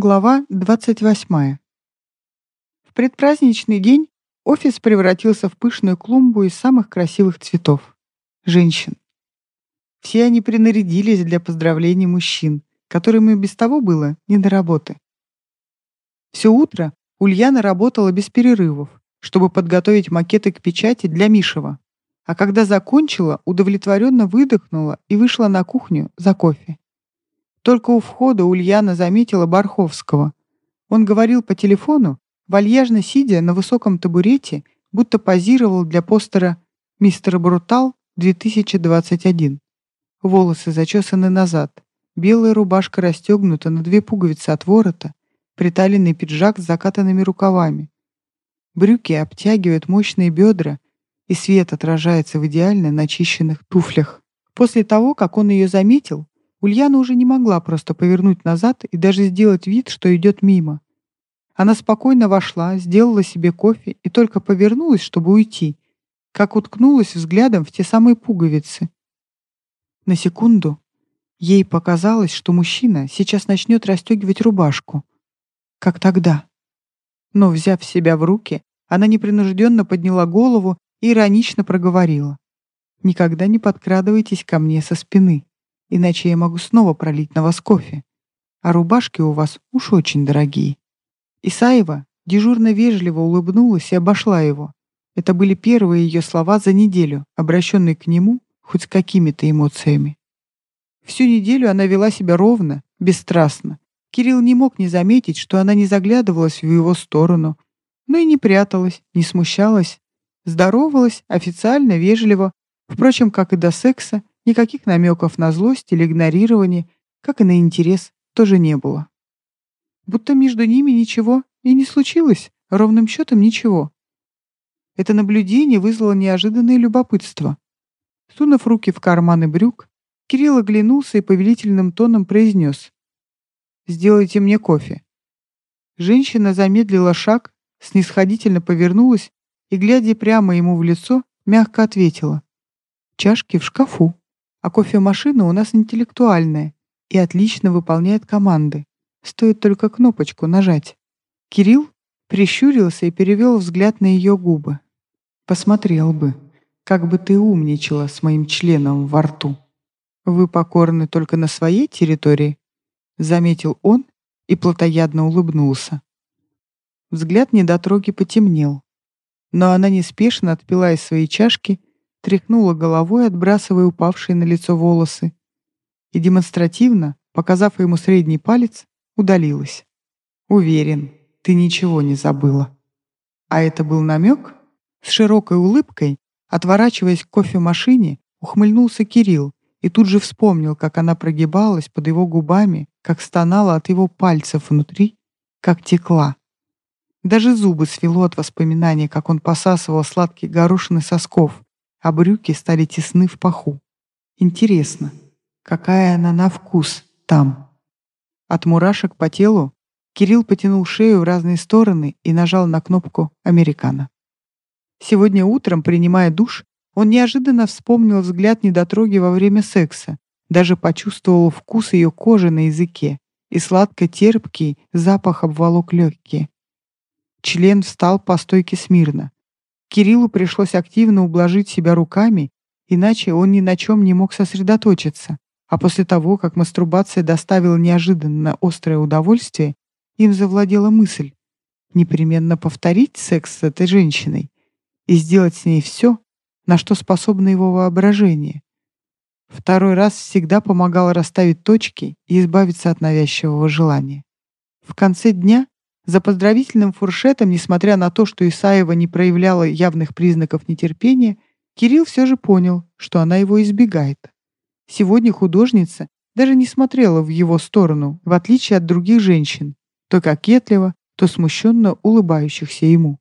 Глава 28. В предпраздничный день офис превратился в пышную клумбу из самых красивых цветов — женщин. Все они принарядились для поздравлений мужчин, которым и без того было не до работы. Все утро Ульяна работала без перерывов, чтобы подготовить макеты к печати для Мишева, а когда закончила, удовлетворенно выдохнула и вышла на кухню за кофе. Только у входа Ульяна заметила Барховского. Он говорил по телефону, вальяжно сидя на высоком табурете, будто позировал для постера «Мистер Брутал 2021». Волосы зачесаны назад, белая рубашка расстегнута на две пуговицы от ворота, приталенный пиджак с закатанными рукавами. Брюки обтягивают мощные бедра, и свет отражается в идеально начищенных туфлях. После того, как он ее заметил, Ульяна уже не могла просто повернуть назад и даже сделать вид, что идет мимо. Она спокойно вошла, сделала себе кофе и только повернулась, чтобы уйти, как уткнулась взглядом в те самые пуговицы. На секунду ей показалось, что мужчина сейчас начнет расстегивать рубашку. Как тогда. Но, взяв себя в руки, она непринужденно подняла голову и иронично проговорила. «Никогда не подкрадывайтесь ко мне со спины» иначе я могу снова пролить на вас кофе. А рубашки у вас уж очень дорогие». Исаева дежурно вежливо улыбнулась и обошла его. Это были первые ее слова за неделю, обращенные к нему хоть с какими-то эмоциями. Всю неделю она вела себя ровно, бесстрастно. Кирилл не мог не заметить, что она не заглядывалась в его сторону, но и не пряталась, не смущалась. Здоровалась официально, вежливо, впрочем, как и до секса, Никаких намеков на злость или игнорирование, как и на интерес, тоже не было. Будто между ними ничего и не случилось, ровным счетом ничего. Это наблюдение вызвало неожиданное любопытство. Сунув руки в карманы брюк, Кирилл оглянулся и повелительным тоном произнес «Сделайте мне кофе». Женщина замедлила шаг, снисходительно повернулась и, глядя прямо ему в лицо, мягко ответила «Чашки в шкафу» а кофемашина у нас интеллектуальная и отлично выполняет команды. Стоит только кнопочку нажать. Кирилл прищурился и перевел взгляд на ее губы. «Посмотрел бы, как бы ты умничала с моим членом во рту. Вы покорны только на своей территории?» Заметил он и плотоядно улыбнулся. Взгляд недотроги потемнел, но она неспешно отпила из своей чашки тряхнула головой, отбрасывая упавшие на лицо волосы, и демонстративно, показав ему средний палец, удалилась. «Уверен, ты ничего не забыла». А это был намек? С широкой улыбкой, отворачиваясь к кофемашине, ухмыльнулся Кирилл и тут же вспомнил, как она прогибалась под его губами, как стонала от его пальцев внутри, как текла. Даже зубы свело от воспоминания, как он посасывал сладкие горошины сосков, а брюки стали тесны в паху. Интересно, какая она на вкус там? От мурашек по телу Кирилл потянул шею в разные стороны и нажал на кнопку «Американо». Сегодня утром, принимая душ, он неожиданно вспомнил взгляд недотроги во время секса, даже почувствовал вкус ее кожи на языке и сладко-терпкий запах обволок легкие. Член встал по стойке смирно, Кириллу пришлось активно ублажить себя руками, иначе он ни на чем не мог сосредоточиться. А после того, как мастурбация доставила неожиданно острое удовольствие, им завладела мысль непременно повторить секс с этой женщиной и сделать с ней все, на что способно его воображение. Второй раз всегда помогал расставить точки и избавиться от навязчивого желания. В конце дня за поздравительным фуршетом, несмотря на то, что Исаева не проявляла явных признаков нетерпения, Кирилл все же понял, что она его избегает. Сегодня художница даже не смотрела в его сторону, в отличие от других женщин, то кокетливо, то смущенно улыбающихся ему.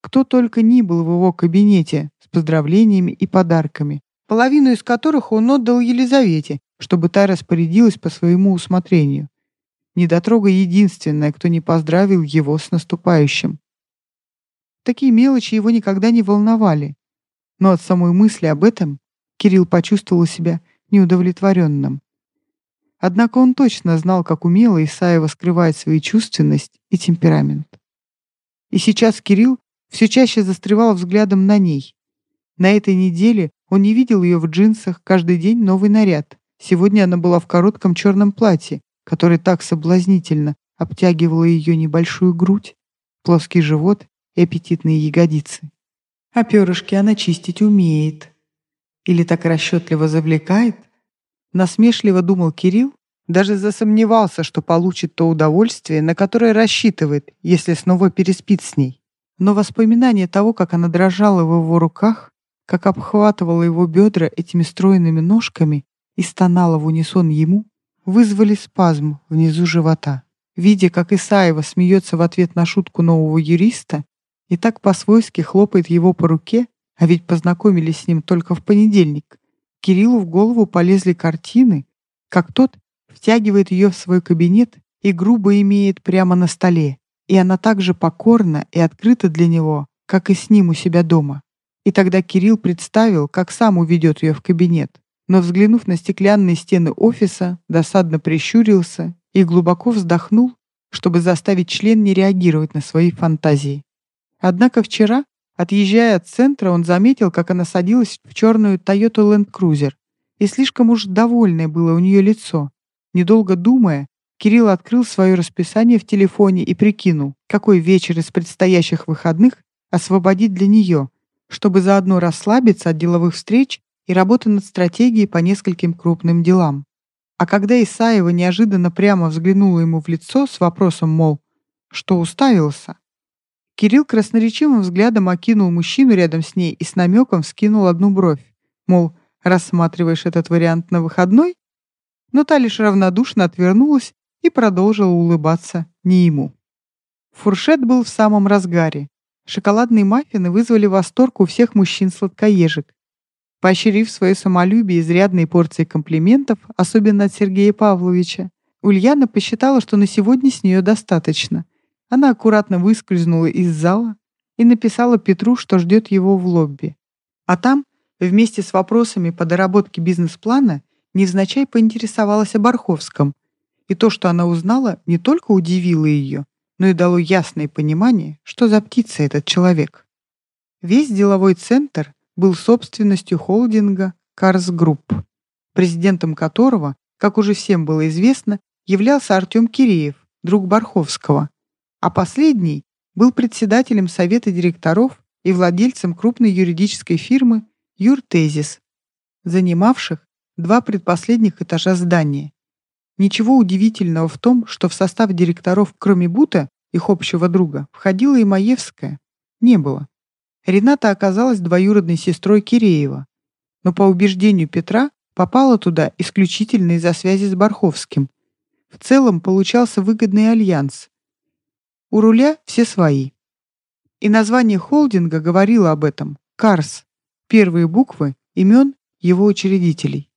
Кто только ни был в его кабинете с поздравлениями и подарками, половину из которых он отдал Елизавете, чтобы та распорядилась по своему усмотрению. Недотрога единственная, кто не поздравил его с наступающим. Такие мелочи его никогда не волновали. Но от самой мысли об этом Кирилл почувствовал себя неудовлетворенным. Однако он точно знал, как умело Исаева скрывает свою чувственность и темперамент. И сейчас Кирилл все чаще застревал взглядом на ней. На этой неделе он не видел ее в джинсах, каждый день новый наряд. Сегодня она была в коротком черном платье, которое так соблазнительно обтягивало ее небольшую грудь, плоский живот и аппетитные ягодицы. А перышки она чистить умеет. Или так расчетливо завлекает? Насмешливо думал Кирилл, даже засомневался, что получит то удовольствие, на которое рассчитывает, если снова переспит с ней. Но воспоминание того, как она дрожала в его руках, как обхватывала его бедра этими стройными ножками и стонала в унисон ему, вызвали спазм внизу живота. Видя, как Исаева смеется в ответ на шутку нового юриста и так по-свойски хлопает его по руке, а ведь познакомились с ним только в понедельник, Кириллу в голову полезли картины, как тот втягивает ее в свой кабинет и грубо имеет прямо на столе, и она так же покорна и открыта для него, как и с ним у себя дома. И тогда Кирилл представил, как сам уведет ее в кабинет, но, взглянув на стеклянные стены офиса, досадно прищурился и глубоко вздохнул, чтобы заставить член не реагировать на свои фантазии. Однако вчера, отъезжая от центра, он заметил, как она садилась в черную Toyota Land Cruiser, и слишком уж довольное было у нее лицо. Недолго думая, Кирилл открыл свое расписание в телефоне и прикинул, какой вечер из предстоящих выходных освободить для нее, чтобы заодно расслабиться от деловых встреч и работы над стратегией по нескольким крупным делам. А когда Исаева неожиданно прямо взглянула ему в лицо с вопросом, мол, что уставился, Кирилл красноречивым взглядом окинул мужчину рядом с ней и с намеком скинул одну бровь, мол, рассматриваешь этот вариант на выходной? Но та лишь равнодушно отвернулась и продолжила улыбаться не ему. Фуршет был в самом разгаре. Шоколадные маффины вызвали восторг у всех мужчин-сладкоежек. Поощрив свое самолюбие изрядной порцией комплиментов, особенно от Сергея Павловича, Ульяна посчитала, что на сегодня с нее достаточно. Она аккуратно выскользнула из зала и написала Петру, что ждет его в лобби. А там, вместе с вопросами по доработке бизнес-плана, невзначай поинтересовалась о Барховском, и то, что она узнала, не только удивило ее, но и дало ясное понимание, что за птица этот человек. Весь деловой центр был собственностью холдинга Карс Групп, президентом которого, как уже всем было известно, являлся Артем Киреев, друг Барховского, а последний был председателем совета директоров и владельцем крупной юридической фирмы Юртезис, занимавших два предпоследних этажа здания. Ничего удивительного в том, что в состав директоров, кроме Бута, их общего друга, входила и Маевская, не было. Рената оказалась двоюродной сестрой Киреева, но по убеждению Петра попала туда исключительно из-за связи с Барховским. В целом получался выгодный альянс. У руля все свои. И название холдинга говорило об этом – Карс, первые буквы имен его учредителей.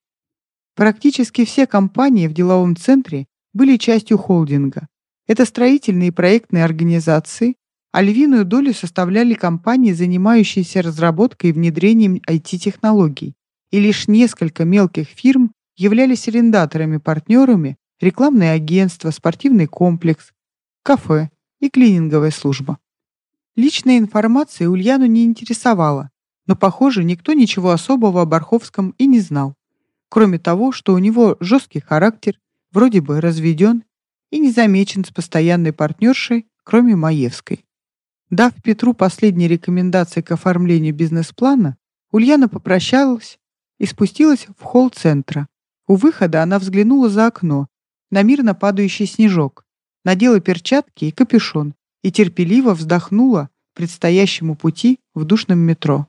Практически все компании в деловом центре были частью холдинга. Это строительные и проектные организации, а львиную долю составляли компании, занимающиеся разработкой и внедрением IT-технологий. И лишь несколько мелких фирм являлись арендаторами-партнерами, рекламное агентство, спортивный комплекс, кафе и клининговая служба. Личная информация Ульяну не интересовала, но, похоже, никто ничего особого о Барховском и не знал кроме того, что у него жесткий характер, вроде бы разведен и не замечен с постоянной партнершей, кроме Маевской. Дав Петру последние рекомендации к оформлению бизнес-плана, Ульяна попрощалась и спустилась в холл центра. У выхода она взглянула за окно на мирно падающий снежок, надела перчатки и капюшон и терпеливо вздохнула предстоящему пути в душном метро.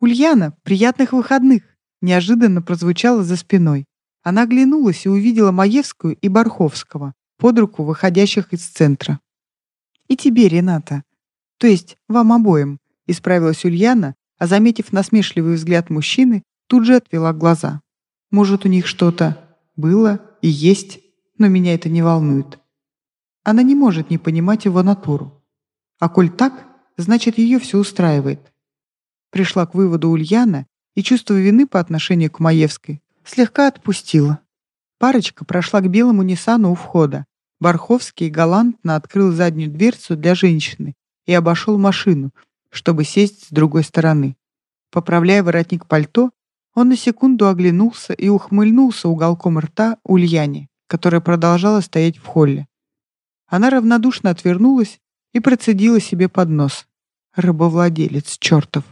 «Ульяна, приятных выходных!» неожиданно прозвучало за спиной. Она оглянулась и увидела Маевскую и Барховского, под руку выходящих из центра. «И тебе, Рената. То есть вам обоим», — исправилась Ульяна, а, заметив насмешливый взгляд мужчины, тут же отвела глаза. «Может, у них что-то было и есть, но меня это не волнует». Она не может не понимать его натуру. А коль так, значит, ее все устраивает. Пришла к выводу Ульяна и чувство вины по отношению к Маевской слегка отпустило. Парочка прошла к белому Ниссану у входа. Барховский галантно открыл заднюю дверцу для женщины и обошел машину, чтобы сесть с другой стороны. Поправляя воротник пальто, он на секунду оглянулся и ухмыльнулся уголком рта Ульяне, которая продолжала стоять в холле. Она равнодушно отвернулась и процедила себе под нос. Рабовладелец чертов.